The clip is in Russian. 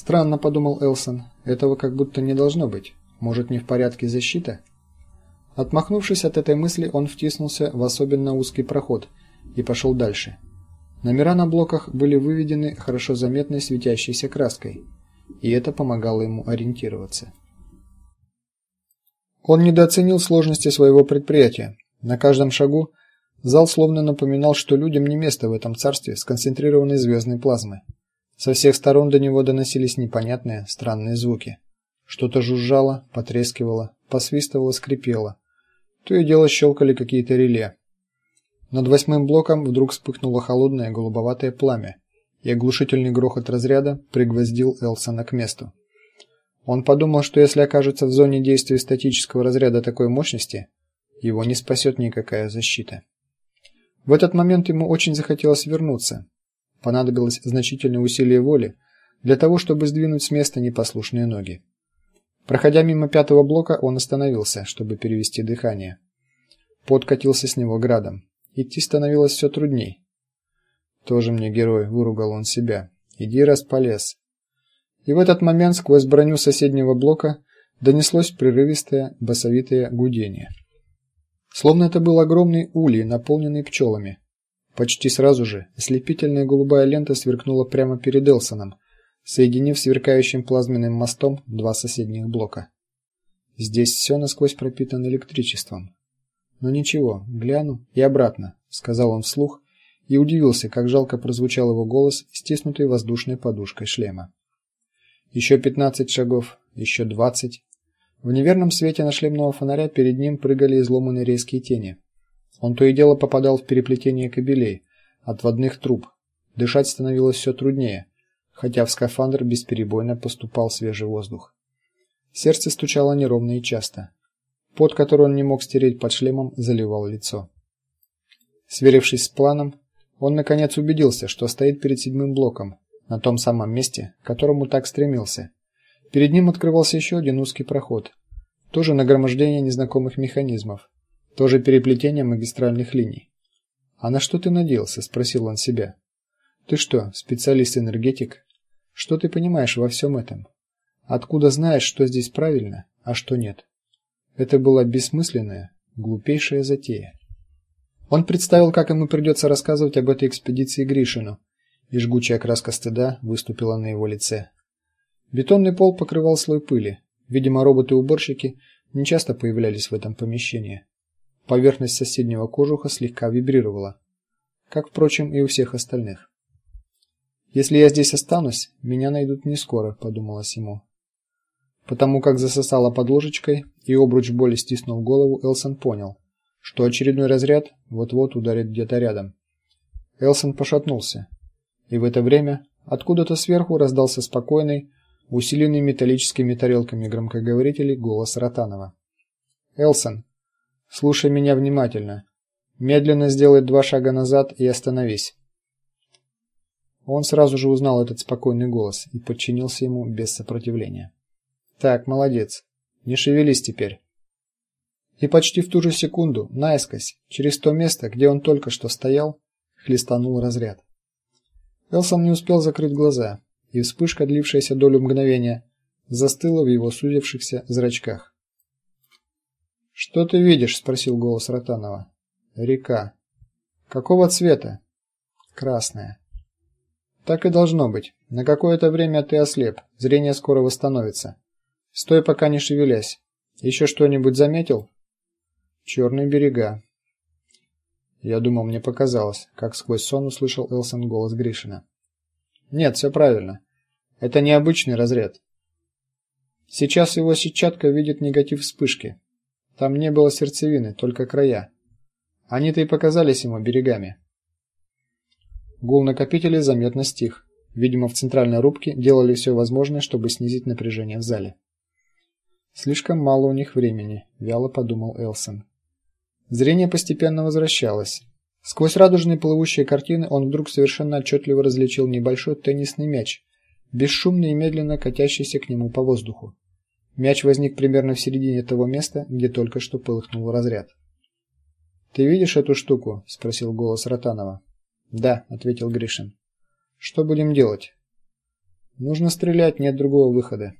Странно, подумал Элсон. Этого как будто не должно быть. Может, не в порядке защита? Отмахнувшись от этой мысли, он втиснулся в особенно узкий проход и пошел дальше. Номера на блоках были выведены хорошо заметной светящейся краской, и это помогало ему ориентироваться. Он недооценил сложности своего предприятия. На каждом шагу зал словно напоминал, что людям не место в этом царстве сконцентрированной звездной плазмы. Со всех сторон до него доносились непонятные, странные звуки. Что-то жужжало, потрескивало, посвистывало, скрипело. То и дело щелкали какие-то реле. Над восьмым блоком вдруг вспыхнуло холодное голубоватое пламя, и оглушительный грохот разряда пригвоздил Элсона к месту. Он подумал, что если окажется в зоне действия статического разряда такой мощности, его не спасет никакая защита. В этот момент ему очень захотелось вернуться. Понадобилось значительное усилие воли для того, чтобы сдвинуть с места непослушные ноги. Проходя мимо пятого блока, он остановился, чтобы перевести дыхание. Пот катился с него градом. Идти становилось все трудней. Тоже мне герой, выругал он себя. Иди раз полез. И в этот момент сквозь броню соседнего блока донеслось прерывистое басовитое гудение. Словно это был огромный улей, наполненный пчелами. Почти сразу же ослепительная голубая лента сверкнула прямо перед Элсоном, соединив сверкающим плазменным мостом два соседних блока. Здесь все насквозь пропитано электричеством. Но ничего, гляну и обратно, сказал он вслух и удивился, как жалко прозвучал его голос, стиснутый воздушной подушкой шлема. Еще пятнадцать шагов, еще двадцать. В неверном свете нашлемного фонаря перед ним прыгали изломанные резкие тени. Он то и дело попадал в переплетение кабелей, отводных труб. Дышать становилось все труднее, хотя в скафандр бесперебойно поступал свежий воздух. Сердце стучало неровно и часто. Пот, который он не мог стереть под шлемом, заливал лицо. Сверившись с планом, он наконец убедился, что стоит перед седьмым блоком, на том самом месте, к которому так стремился. Перед ним открывался еще один узкий проход, тоже нагромождение незнакомых механизмов, тоже переплетение магистральных линий. А на что ты надеялся, спросил он себя. Ты что, специалист-энергетик? Что ты понимаешь во всем этом? Откуда знаешь, что здесь правильно, а что нет? Это была бессмысленная, глупейшая затея. Он представил, как ему придется рассказывать об этой экспедиции Гришину, и жгучая краска стыда выступила на его лице. Бетонный пол покрывал слой пыли. Видимо, роботы-уборщики не часто появлялись в этом помещении. Поверхность соседнего кожуха слегка вибрировала, как впрочем и у всех остальных. Если я здесь останусь, меня найдут не скоро, подумалось ему. Потому как засосало под ложечкой и обруч боли стиснул голову, Элсон понял, что очередной разряд вот-вот ударит где-то рядом. Элсон пошатнулся. И в это время откуда-то сверху раздался спокойный, усиленный металлическими тарелками громкоговорителей голос Ротанова. Элсон, слушай меня внимательно. Медленно сделай два шага назад и остановись. Он сразу же узнал этот спокойный голос и подчинился ему без сопротивления. Так, молодец. Не шевелись теперь. И почти в ту же секунду, наискось, через то место, где он только что стоял, хлестанул разряд. Элсон не успел закрыть глаза, и вспышка, длившаяся долю мгновения, застыла в его сузившихся зрачках. "Что ты видишь?" спросил голос Ротанова. "Река. Какого цвета?" "Красная". Так и должно быть. На какое-то время ты ослеп. Зрение скоро восстановится. Стой пока не шевелясь. Еще что-нибудь заметил? Черные берега. Я думал, мне показалось, как сквозь сон услышал Элсон голос Гришина. Нет, все правильно. Это необычный разряд. Сейчас его сетчатка видит негатив вспышки. Там не было сердцевины, только края. Они-то и показались ему берегами. Гул накопителей заметно стих. Видимо, в центральной рубке делали все возможное, чтобы снизить напряжение в зале. Слишком мало у них времени, вяло подумал Элсон. Зрение постепенно возвращалось. Сквозь радужные плывущие картины он вдруг совершенно отчетливо различил небольшой теннисный мяч, бесшумно и медленно катящийся к нему по воздуху. Мяч возник примерно в середине того места, где только что полыхнул разряд. Ты видишь эту штуку? спросил голос Ротанова. Да, ответил Гришин. Что будем делать? Нужно стрелять, нет другого выхода.